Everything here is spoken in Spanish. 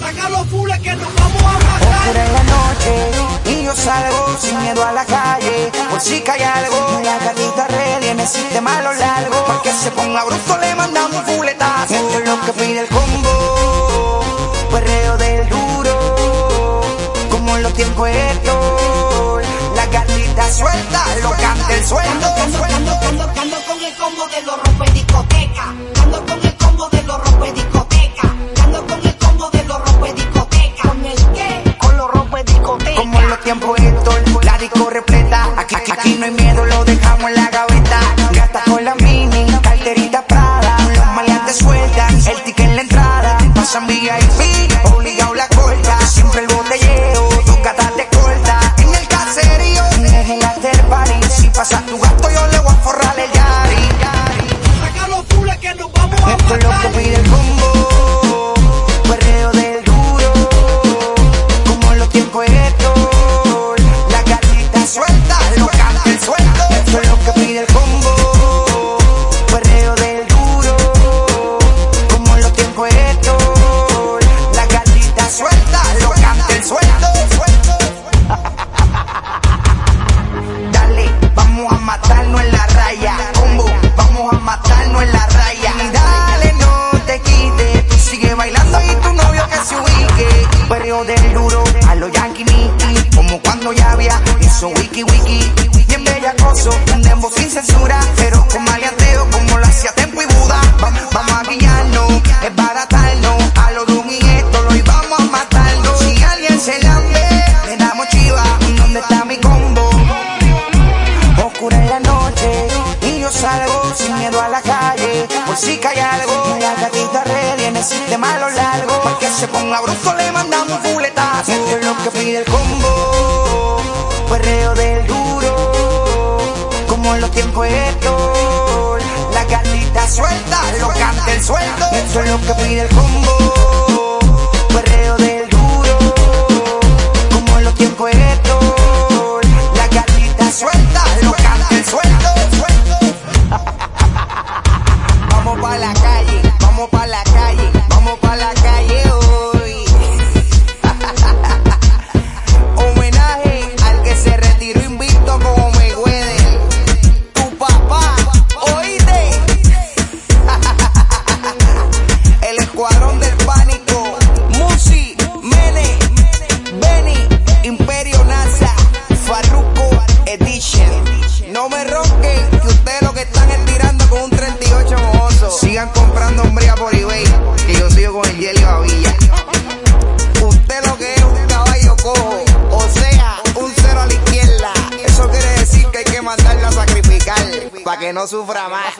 Saca los fules que nos vamos a matar. Oscura en la noche y yo salgo sin miedo a la calle. Por si cae algo, la gatita ready en el sistema lo largo. Para que se ponga bruto le mandamos fuletazo. Esto es lo que pide el combo, perreo del duro. Como en los tiempos estos, la gatita suelta, lo canta el sueldo. Aquí, no hay miedo, Perreo del duro, a los Yankee Nicky. Como cuando ya había hizo wiki wiki. Bien bellacoso, un dembow sin censura. Pero con maleanteo como lo hacía Tempo y Buda. Vamos a guiarnos, es baratarnos. A los Doom y esto lo íbamos a matarnos. Si alguien se lambe, le damos chiva. ¿Dónde está mi combo? Oscura en la noche y yo salgo sin miedo a la calle. Por si cae algo, el sistema a lo largo. Para que se ponga bruto le mandamos un fuletazo. Esto es lo que pide el combo, perreo del duro. Como en los tiempos estos, la gatita suelta, lo canta el sueldo. Esto es lo que pide el combo, Edition. No me ronquen, que ustedes lo que están es tirando con un 38 mojoso. Sigan comprando hombría por eBay, que yo sigo con el Jelly Bavilla. Usted lo que es un caballo cojo, o sea, un cero a la izquierda. Eso quiere decir que hay que mandarlo a sacrificar, para que no sufra más.